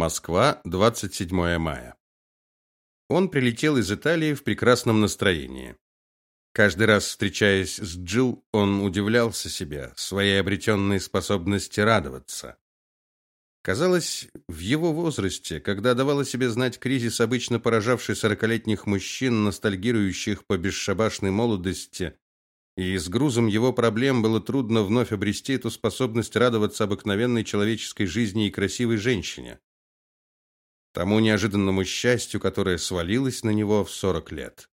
Москва, 27 мая. Он прилетел из Италии в прекрасном настроении. Каждый раз встречаясь с Джилл, он удивлялся себе, своей обретенной способности радоваться. Казалось, в его возрасте, когда давал о себе знать кризис, обычно поражавший сорокалетних мужчин, ностальгирующих по бесшабашной молодости, и с грузом его проблем было трудно вновь обрести эту способность радоваться обыкновенной человеческой жизни и красивой женщине. Тому неожиданному счастью, которое свалилось на него в сорок лет.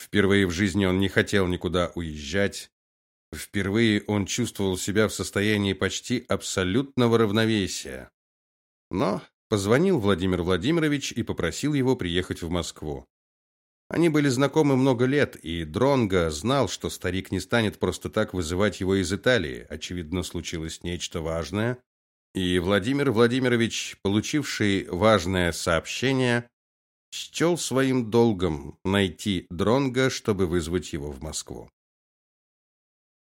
Впервые в жизни он не хотел никуда уезжать, Впервые он чувствовал себя в состоянии почти абсолютного равновесия. Но позвонил Владимир Владимирович и попросил его приехать в Москву. Они были знакомы много лет, и Дронга знал, что старик не станет просто так вызывать его из Италии. Очевидно, случилось нечто важное, и Владимир Владимирович, получивший важное сообщение, счел своим долгом найти Дронга, чтобы вызвать его в Москву.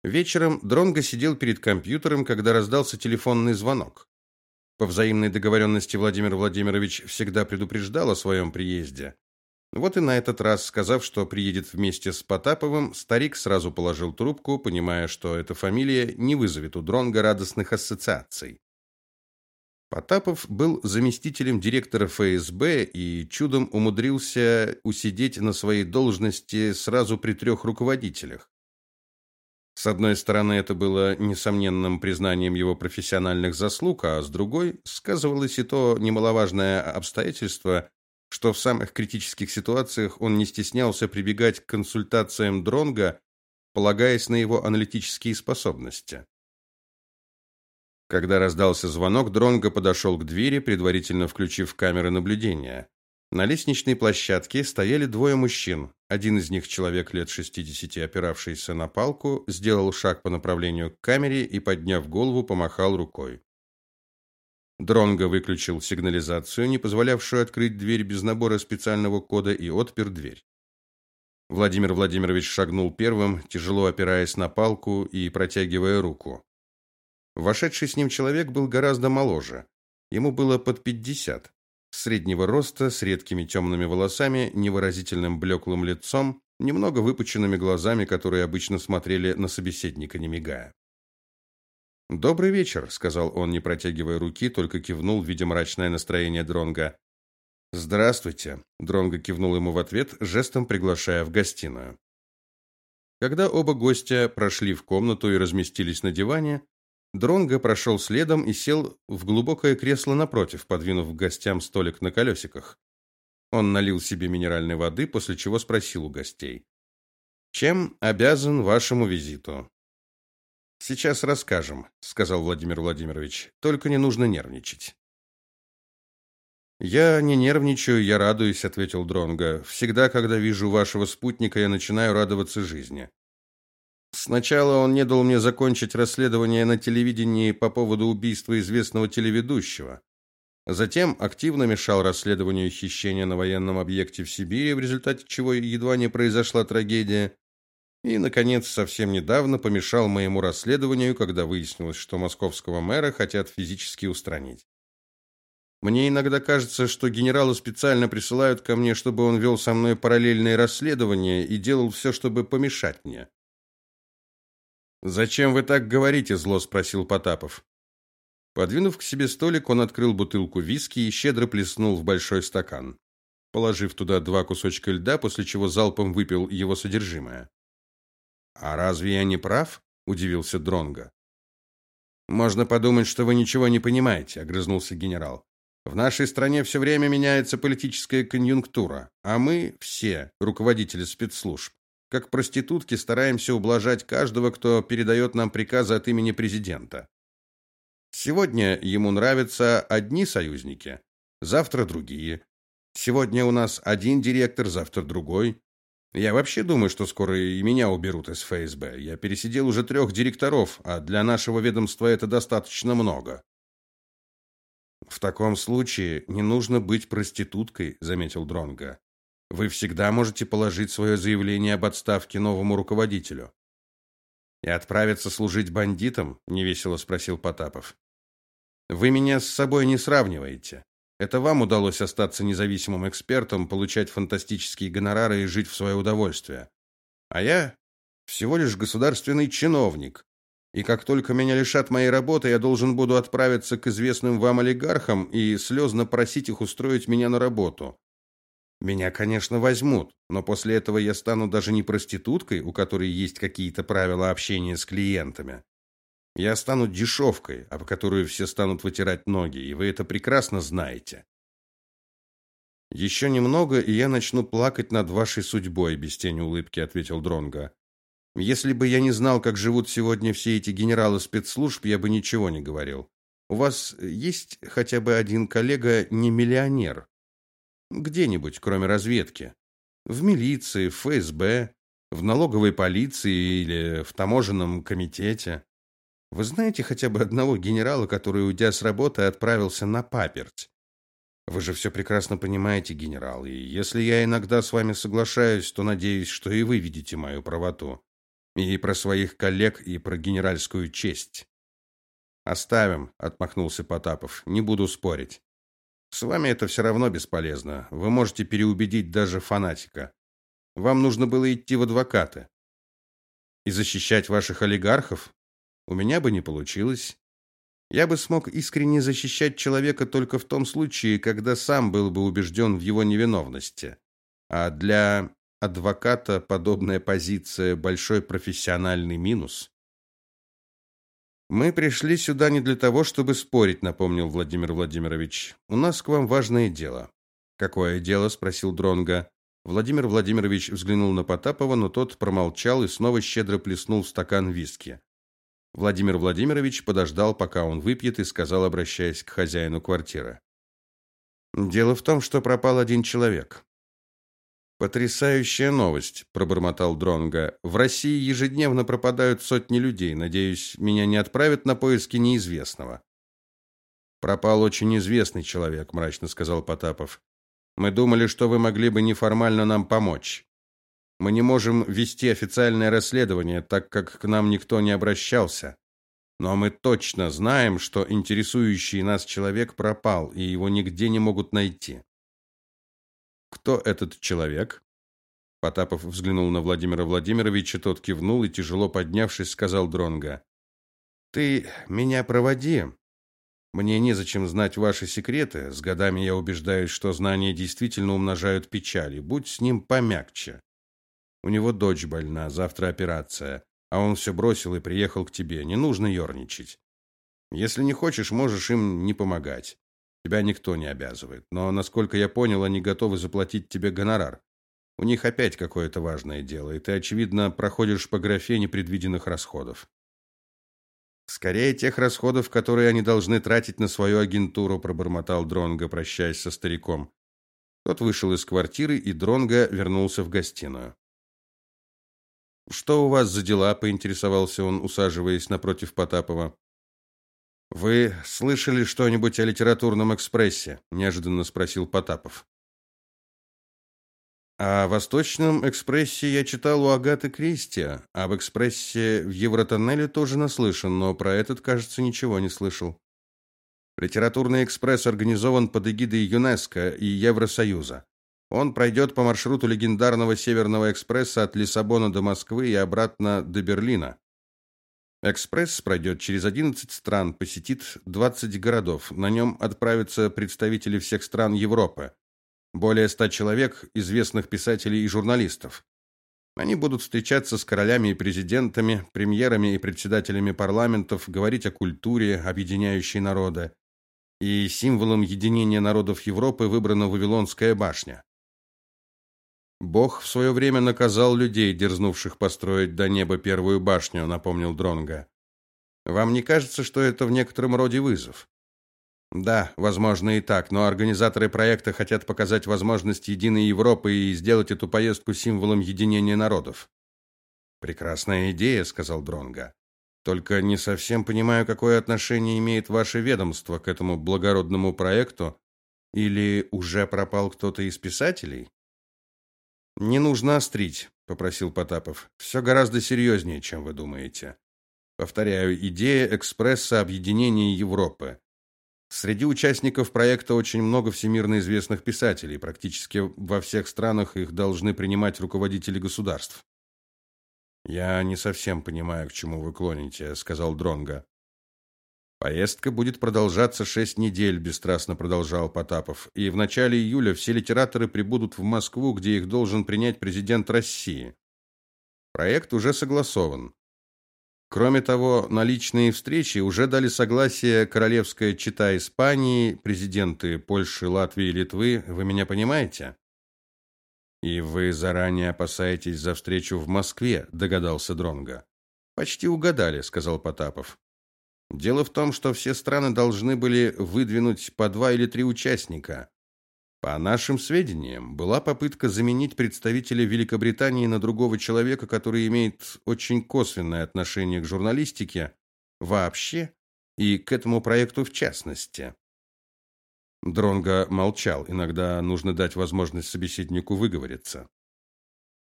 Вечером Дронго сидел перед компьютером, когда раздался телефонный звонок. По взаимной договоренности Владимир Владимирович всегда предупреждал о своем приезде. Вот и на этот раз, сказав, что приедет вместе с Потаповым, старик сразу положил трубку, понимая, что эта фамилия не вызовет у Дронга радостных ассоциаций. Потапов был заместителем директора ФСБ и чудом умудрился усидеть на своей должности сразу при трех руководителях. С одной стороны, это было несомненным признанием его профессиональных заслуг, а с другой сказывалось и то немаловажное обстоятельство, что в самых критических ситуациях он не стеснялся прибегать к консультациям Дронга, полагаясь на его аналитические способности. Когда раздался звонок, Дронго подошел к двери, предварительно включив камеры наблюдения. На лестничной площадке стояли двое мужчин. Один из них, человек лет 60, опиравшийся на палку, сделал шаг по направлению к камере и, подняв голову, помахал рукой. Дронго выключил сигнализацию, не позволявшую открыть дверь без набора специального кода, и отпер дверь. Владимир Владимирович шагнул первым, тяжело опираясь на палку и протягивая руку. Вошедший с ним человек был гораздо моложе. Ему было под пятьдесят среднего роста, с редкими темными волосами, невыразительным блеклым лицом, немного выпученными глазами, которые обычно смотрели на собеседника, не мигая. «Добрый вечер», — сказал он, не протягивая руки, только кивнул, видя мрачное настроение Дронга. «Здравствуйте», — Дронга кивнул ему в ответ, жестом приглашая в гостиную. Когда оба гостя прошли в комнату и разместились на диване, Дронго прошел следом и сел в глубокое кресло напротив, подвинув к гостям столик на колесиках. Он налил себе минеральной воды, после чего спросил у гостей: "Чем обязан вашему визиту?" "Сейчас расскажем", сказал Владимир Владимирович. "Только не нужно нервничать". Я не нервничаю, я радуюсь, ответил Дронго. Всегда, когда вижу вашего спутника, я начинаю радоваться жизни. Сначала он не дал мне закончить расследование на телевидении по поводу убийства известного телеведущего. Затем активно мешал расследованию хищения на военном объекте в Сибири, в результате чего едва не произошла трагедия. И наконец, совсем недавно помешал моему расследованию, когда выяснилось, что московского мэра хотят физически устранить. Мне иногда кажется, что генерала специально присылают ко мне, чтобы он вел со мной параллельные расследования и делал все, чтобы помешать мне. Зачем вы так говорите, зло спросил Потапов. Подвинув к себе столик, он открыл бутылку виски и щедро плеснул в большой стакан, положив туда два кусочка льда, после чего залпом выпил его содержимое. А разве я не прав? удивился Дронга. Можно подумать, что вы ничего не понимаете, огрызнулся генерал. В нашей стране все время меняется политическая конъюнктура, а мы все руководители спецслужб как проститутки стараемся ублажать каждого, кто передает нам приказы от имени президента. Сегодня ему нравятся одни союзники, завтра другие. Сегодня у нас один директор, завтра другой. Я вообще думаю, что скоро и меня уберут из ФСБ. Я пересидел уже трех директоров, а для нашего ведомства это достаточно много. В таком случае не нужно быть проституткой, заметил Дронга. Вы всегда можете положить свое заявление об отставке новому руководителю. И отправиться служить бандитам? невесело спросил Потапов. Вы меня с собой не сравниваете. Это вам удалось остаться независимым экспертом, получать фантастические гонорары и жить в свое удовольствие. А я всего лишь государственный чиновник. И как только меня лишат моей работы, я должен буду отправиться к известным вам олигархам и слезно просить их устроить меня на работу. Меня, конечно, возьмут, но после этого я стану даже не проституткой, у которой есть какие-то правила общения с клиентами. Я стану дешевкой, об которую все станут вытирать ноги, и вы это прекрасно знаете. «Еще немного, и я начну плакать над вашей судьбой», без тени улыбки ответил Дронга. Если бы я не знал, как живут сегодня все эти генералы спецслужб, я бы ничего не говорил. У вас есть хотя бы один коллега не миллионер? Где-нибудь, кроме разведки? В милиции, в ФСБ, в налоговой полиции или в таможенном комитете? Вы знаете хотя бы одного генерала, который, уйдя с работы, отправился на паперть? Вы же все прекрасно понимаете, генерал, и если я иногда с вами соглашаюсь, то надеюсь, что и вы видите мою правоту. И про своих коллег, и про генеральскую честь. Оставим, отмахнулся Потапов. Не буду спорить. С вами это все равно бесполезно. Вы можете переубедить даже фанатика. Вам нужно было идти в адвокаты. И защищать ваших олигархов? У меня бы не получилось. Я бы смог искренне защищать человека только в том случае, когда сам был бы убежден в его невиновности. А для адвоката подобная позиция большой профессиональный минус. Мы пришли сюда не для того, чтобы спорить, напомнил Владимир Владимирович. У нас к вам важное дело. Какое дело? спросил Дронга. Владимир Владимирович взглянул на Потапова, но тот промолчал и снова щедро плеснул в стакан виски. Владимир Владимирович подождал, пока он выпьет, и сказал, обращаясь к хозяину квартиры: Дело в том, что пропал один человек. Потрясающая новость, пробормотал Дронга. В России ежедневно пропадают сотни людей. Надеюсь, меня не отправят на поиски неизвестного. Пропал очень известный человек, мрачно сказал Потапов. Мы думали, что вы могли бы неформально нам помочь. Мы не можем вести официальное расследование, так как к нам никто не обращался. Но мы точно знаем, что интересующий нас человек пропал, и его нигде не могут найти. Кто этот человек? Потапов взглянул на Владимира Владимировича, тот кивнул и тяжело поднявшись сказал Дронга: "Ты меня проводи. Мне незачем знать ваши секреты. С годами я убеждаюсь, что знания действительно умножают печали. Будь с ним помягче. У него дочь больна, завтра операция, а он все бросил и приехал к тебе. Не нужно ерничать. Если не хочешь, можешь им не помогать. Тебя никто не обязывает. Но, насколько я понял, они готовы заплатить тебе гонорар. У них опять какое-то важное дело, и ты, очевидно, проходишь по графе непредвиденных расходов. Скорее тех расходов, которые они должны тратить на свою агентуру, пробормотал Дронга, прощаясь со стариком. Тот вышел из квартиры, и Дронга вернулся в гостиную. Что у вас за дела? поинтересовался он, усаживаясь напротив Потапова. Вы слышали что-нибудь о литературном экспрессе? неожиданно спросил Потапов. О Восточном экспрессе я читал у Агаты Кристи, а об экспрессе в Евротоннеле тоже наслышан, но про этот, кажется, ничего не слышал. Литературный экспресс организован под эгидой ЮНЕСКО и Евросоюза. Он пройдет по маршруту легендарного Северного экспресса от Лиссабона до Москвы и обратно до Берлина. Экспресс пройдет через 11 стран, посетит 20 городов. На нем отправятся представители всех стран Европы. Более 100 человек, известных писателей и журналистов. Они будут встречаться с королями и президентами, премьерами и председателями парламентов, говорить о культуре, объединяющей народы. И символом единения народов Европы выбрана Вавилонская башня. Бог в свое время наказал людей, дерзнувших построить до неба первую башню, напомнил Дронга. Вам не кажется, что это в некотором роде вызов? Да, возможно и так, но организаторы проекта хотят показать возможность единой Европы и сделать эту поездку символом единения народов. Прекрасная идея, сказал Дронга. Только не совсем понимаю, какое отношение имеет ваше ведомство к этому благородному проекту, или уже пропал кто-то из писателей? Не нужно острить, попросил Потапов. «Все гораздо серьезнее, чем вы думаете. Повторяю, идея экспресса объединения Европы. Среди участников проекта очень много всемирно известных писателей, практически во всех странах их должны принимать руководители государств. Я не совсем понимаю, к чему вы клоните, сказал Дронга. Поездка будет продолжаться шесть недель, бесстрастно продолжал Потапов. И в начале июля все литераторы прибудут в Москву, где их должен принять президент России. Проект уже согласован. Кроме того, на личные встречи уже дали согласие королевская чета Испании, президенты Польши, Латвии и Литвы. Вы меня понимаете? И вы заранее опасаетесь за встречу в Москве, догадался Дронга. Почти угадали, сказал Потапов. Дело в том, что все страны должны были выдвинуть по два или три участника. По нашим сведениям, была попытка заменить представителя Великобритании на другого человека, который имеет очень косвенное отношение к журналистике вообще и к этому проекту в частности. Дронга молчал. Иногда нужно дать возможность собеседнику выговориться.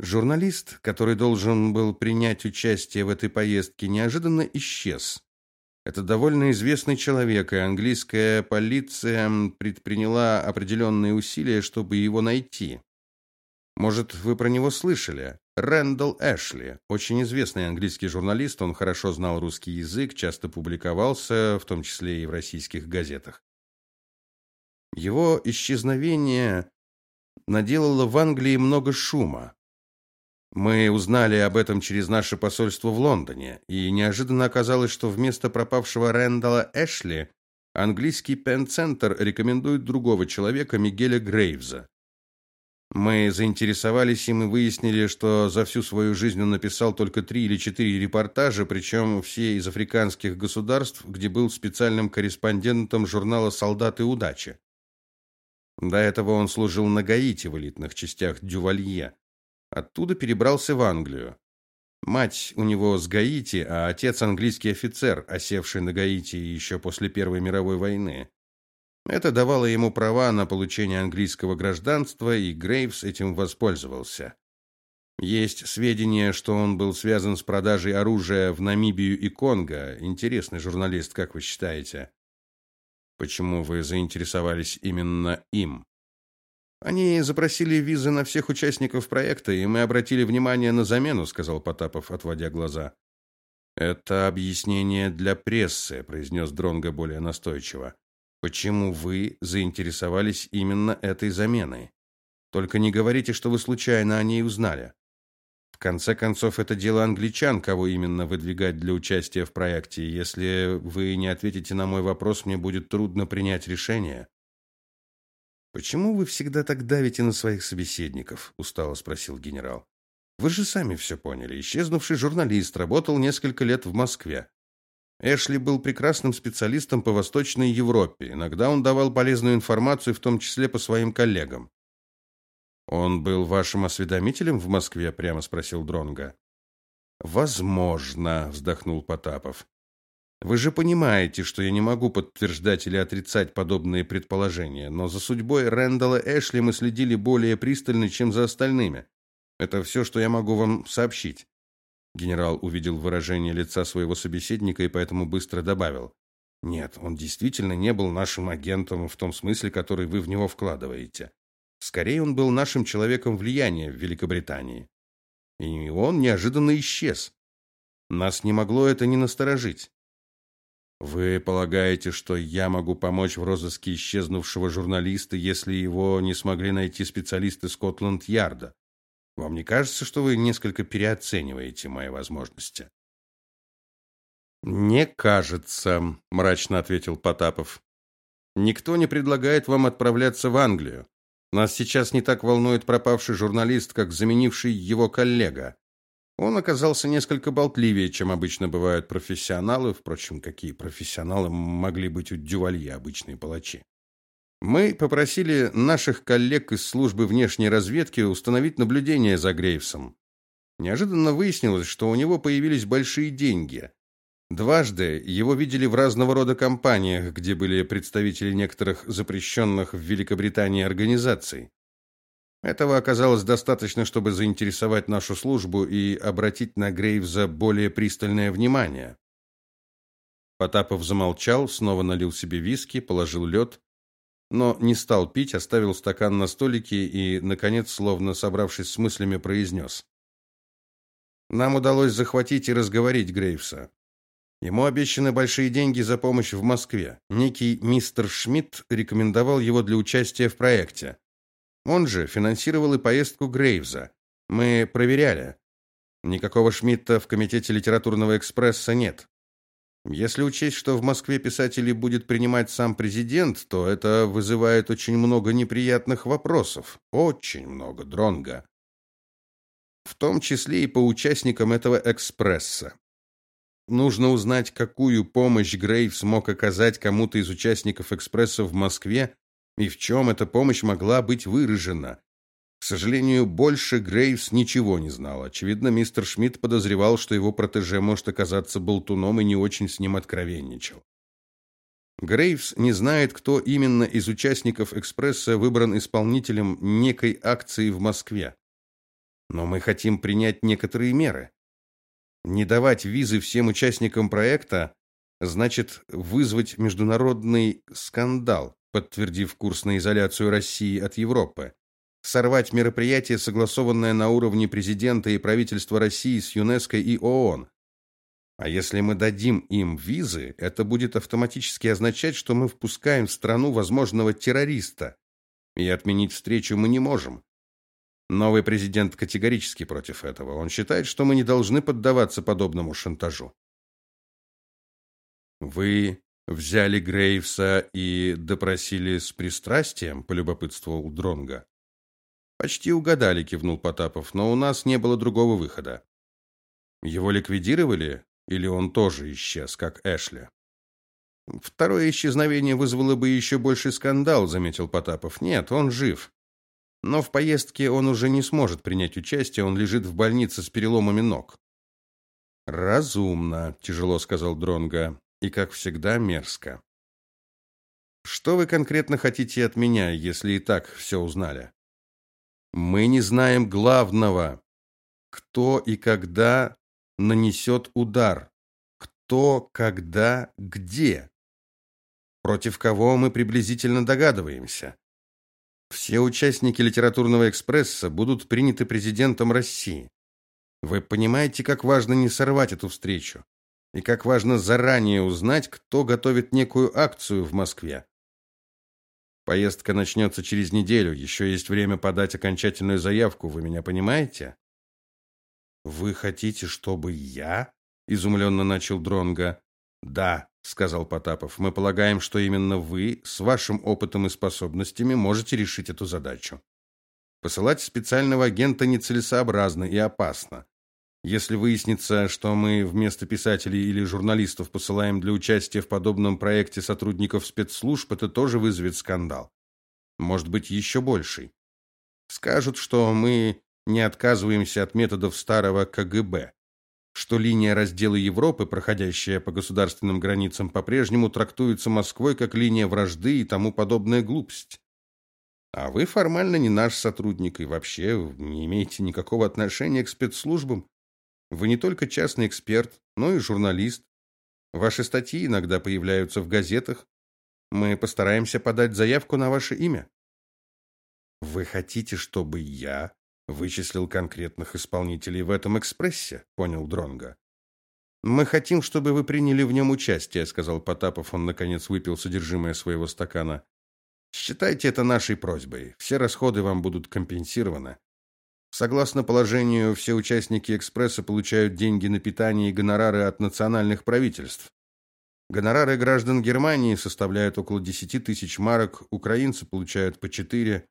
Журналист, который должен был принять участие в этой поездке, неожиданно исчез. Это довольно известный человек, и английская полиция предприняла определенные усилия, чтобы его найти. Может, вы про него слышали? Рэндалл Эшли, очень известный английский журналист, он хорошо знал русский язык, часто публиковался, в том числе и в российских газетах. Его исчезновение наделало в Англии много шума. Мы узнали об этом через наше посольство в Лондоне, и неожиданно оказалось, что вместо пропавшего Рэндала Эшли английский Пен-центр рекомендует другого человека, Мигеля Грейвза. Мы заинтересовались им и выяснили, что за всю свою жизнь он написал только три или четыре репортажа, причем все из африканских государств, где был специальным корреспондентом журнала «Солдаты удачи». До этого он служил на Гаити в элитных частях Дювалье. Оттуда перебрался в Англию. Мать у него с Гаити, а отец английский офицер, осевший на Гаити еще после Первой мировой войны. Это давало ему права на получение английского гражданства, и Грейвс этим воспользовался. Есть сведения, что он был связан с продажей оружия в Намибию и Конго. Интересный журналист, как вы считаете? Почему вы заинтересовались именно им? Они запросили визы на всех участников проекта, и мы обратили внимание на замену, сказал Потапов, отводя глаза. Это объяснение для прессы, произнес Дронга более настойчиво. Почему вы заинтересовались именно этой заменой? Только не говорите, что вы случайно о ней узнали. В конце концов, это дело англичан, кого именно выдвигать для участия в проекте. Если вы не ответите на мой вопрос, мне будет трудно принять решение. Почему вы всегда так давите на своих собеседников? устало спросил генерал. Вы же сами все поняли. Исчезнувший журналист работал несколько лет в Москве. Эшли был прекрасным специалистом по Восточной Европе. Иногда он давал полезную информацию, в том числе по своим коллегам. Он был вашим осведомителем в Москве, прямо спросил Дронга. Возможно, вздохнул Потапов. Вы же понимаете, что я не могу подтверждать или отрицать подобные предположения, но за судьбой Рэндала Эшли мы следили более пристально, чем за остальными. Это все, что я могу вам сообщить. Генерал увидел выражение лица своего собеседника и поэтому быстро добавил: "Нет, он действительно не был нашим агентом в том смысле, который вы в него вкладываете. Скорее, он был нашим человеком влияния в Великобритании. И он неожиданно исчез. Нас не могло это не насторожить. Вы полагаете, что я могу помочь в розыске исчезнувшего журналиста, если его не смогли найти специалисты Скотланд-Ярда? Вам не кажется, что вы несколько переоцениваете мои возможности? Не кажется, мрачно ответил Потапов. Никто не предлагает вам отправляться в Англию. Нас сейчас не так волнует пропавший журналист, как заменивший его коллега. Он оказался несколько болтливее, чем обычно бывают профессионалы, впрочем, какие профессионалы могли быть у Дювалье, обычные палачи. Мы попросили наших коллег из службы внешней разведки установить наблюдение за Грейвсом. Неожиданно выяснилось, что у него появились большие деньги. Дважды его видели в разного рода компаниях, где были представители некоторых запрещенных в Великобритании организаций. Этого оказалось достаточно, чтобы заинтересовать нашу службу и обратить на Грейвза более пристальное внимание. Потапов замолчал, снова налил себе виски, положил лед, но не стал пить, оставил стакан на столике и наконец, словно собравшись с мыслями, произнес. Нам удалось захватить и разговорить Грейвса. Ему обещаны большие деньги за помощь в Москве. Некий мистер Шмидт рекомендовал его для участия в проекте. Он же финансировал и поездку Грейвза. Мы проверяли. Никакого Шмидта в комитете литературного экспресса нет. Если учесть, что в Москве писателей будет принимать сам президент, то это вызывает очень много неприятных вопросов. Очень много, Дронга. В том числе и по участникам этого экспресса. Нужно узнать, какую помощь Грейв смог оказать кому-то из участников экспресса в Москве и в чем эта помощь могла быть выражена. К сожалению, больше Грейвс ничего не знал. Очевидно, мистер Шмидт подозревал, что его протеже может оказаться болтуном и не очень с ним откровенничал. Грейвс не знает, кто именно из участников экспресса выбран исполнителем некой акции в Москве. Но мы хотим принять некоторые меры. Не давать визы всем участникам проекта значит вызвать международный скандал, подтвердив курс на изоляцию России от Европы сорвать мероприятие, согласованное на уровне президента и правительства России с ЮНЕСКО и ООН. А если мы дадим им визы, это будет автоматически означать, что мы впускаем в страну возможного террориста. И отменить встречу мы не можем. Новый президент категорически против этого. Он считает, что мы не должны поддаваться подобному шантажу. Вы взяли Грейвса и допросили с пристрастием, полюбопытствовал Дронга. Почти угадали, кивнул Потапов, но у нас не было другого выхода. Его ликвидировали или он тоже исчез, как Эшли? Второе исчезновение вызвало бы еще больший скандал, заметил Потапов. Нет, он жив. Но в поездке он уже не сможет принять участие, он лежит в больнице с переломами ног. Разумно, тяжело сказал Дронга, и как всегда мерзко. Что вы конкретно хотите от меня, если и так все узнали? Мы не знаем главного. Кто и когда нанесет удар? Кто, когда, где? Против кого мы приблизительно догадываемся? Все участники литературного экспресса будут приняты президентом России. Вы понимаете, как важно не сорвать эту встречу? И как важно заранее узнать, кто готовит некую акцию в Москве. Поездка начнется через неделю, еще есть время подать окончательную заявку, вы меня понимаете? Вы хотите, чтобы я? изумленно начал Дронга. Да, сказал Потапов. Мы полагаем, что именно вы с вашим опытом и способностями можете решить эту задачу. Посылать специального агента нецелесообразно и опасно. Если выяснится, что мы вместо писателей или журналистов посылаем для участия в подобном проекте сотрудников спецслужб, это тоже вызовет скандал. Может быть, еще больший. Скажут, что мы не отказываемся от методов старого КГБ, что линия раздела Европы, проходящая по государственным границам, по-прежнему трактуется Москвой как линия вражды и тому подобная глупость. А вы формально не наш сотрудник и вообще не имеете никакого отношения к спецслужбам. Вы не только частный эксперт, но и журналист. Ваши статьи иногда появляются в газетах. Мы постараемся подать заявку на ваше имя. Вы хотите, чтобы я вычислил конкретных исполнителей в этом экспрессе? понял Дронга. Мы хотим, чтобы вы приняли в нем участие, сказал Потапов. Он наконец выпил содержимое своего стакана. Считайте это нашей просьбой. Все расходы вам будут компенсированы. Согласно положению, все участники экспресса получают деньги на питание и гонорары от национальных правительств. Гонорары граждан Германии составляют около 10 тысяч марок, украинцы получают по 4.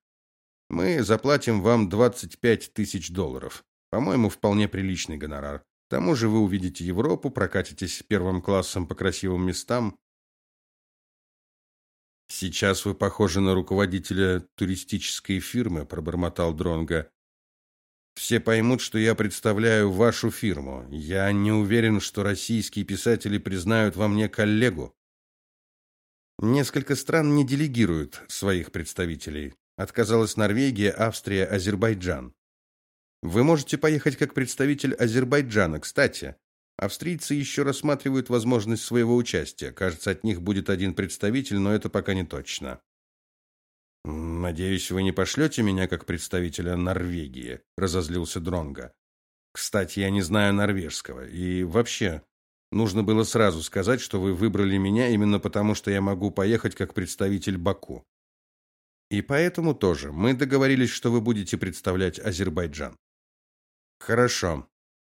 Мы заплатим вам 25 тысяч долларов. По-моему, вполне приличный гонорар. К тому же вы увидите Европу, прокатитесь первым классом по красивым местам. Сейчас вы похожи на руководителя туристической фирмы, пробормотал Дронга. Все поймут, что я представляю вашу фирму. Я не уверен, что российские писатели признают во мне коллегу. Несколько стран не делегируют своих представителей. Отказалась Норвегия, Австрия, Азербайджан. Вы можете поехать как представитель Азербайджана. Кстати, Австрийцы еще рассматривают возможность своего участия. Кажется, от них будет один представитель, но это пока не точно. Надеюсь, вы не пошлете меня как представителя Норвегии, разозлился Дронга. Кстати, я не знаю норвежского. И вообще, нужно было сразу сказать, что вы выбрали меня именно потому, что я могу поехать как представитель Баку. И поэтому тоже мы договорились, что вы будете представлять Азербайджан. Хорошо.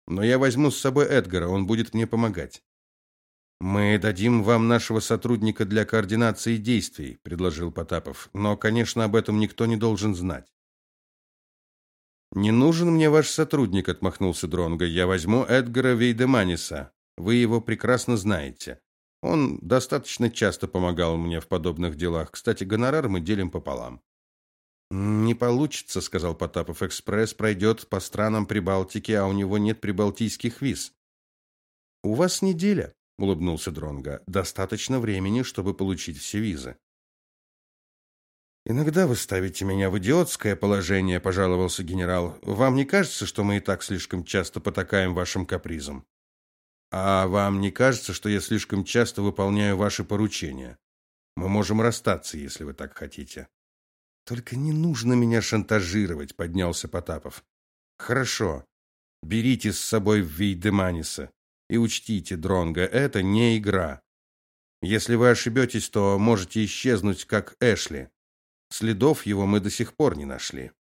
Но я возьму с собой Эдгара, он будет мне помогать. Мы дадим вам нашего сотрудника для координации действий, предложил Потапов. Но, конечно, об этом никто не должен знать. Не нужен мне ваш сотрудник, отмахнулся Дронга. Я возьму Эдгара Вейдеманиса. Вы его прекрасно знаете. Он достаточно часто помогал мне в подобных делах. Кстати, гонорар мы делим пополам. Не получится, сказал Потапов. Экспресс пройдет по странам Прибалтики, а у него нет прибалтийских виз. У вас неделя, улыбнулся Дронга. Достаточно времени, чтобы получить все визы. Иногда вы ставите меня в идиотское положение, пожаловался генерал. Вам не кажется, что мы и так слишком часто потакаем вашим капризам? А вам не кажется, что я слишком часто выполняю ваши поручения? Мы можем расстаться, если вы так хотите. Только не нужно меня шантажировать, поднялся Потапов. Хорошо. Берите с собой Вейдеманиса и учтите, Дронга, это не игра. Если вы ошибетесь, то можете исчезнуть, как Эшли. Следов его мы до сих пор не нашли.